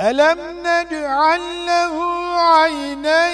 ألم نجعل له عينين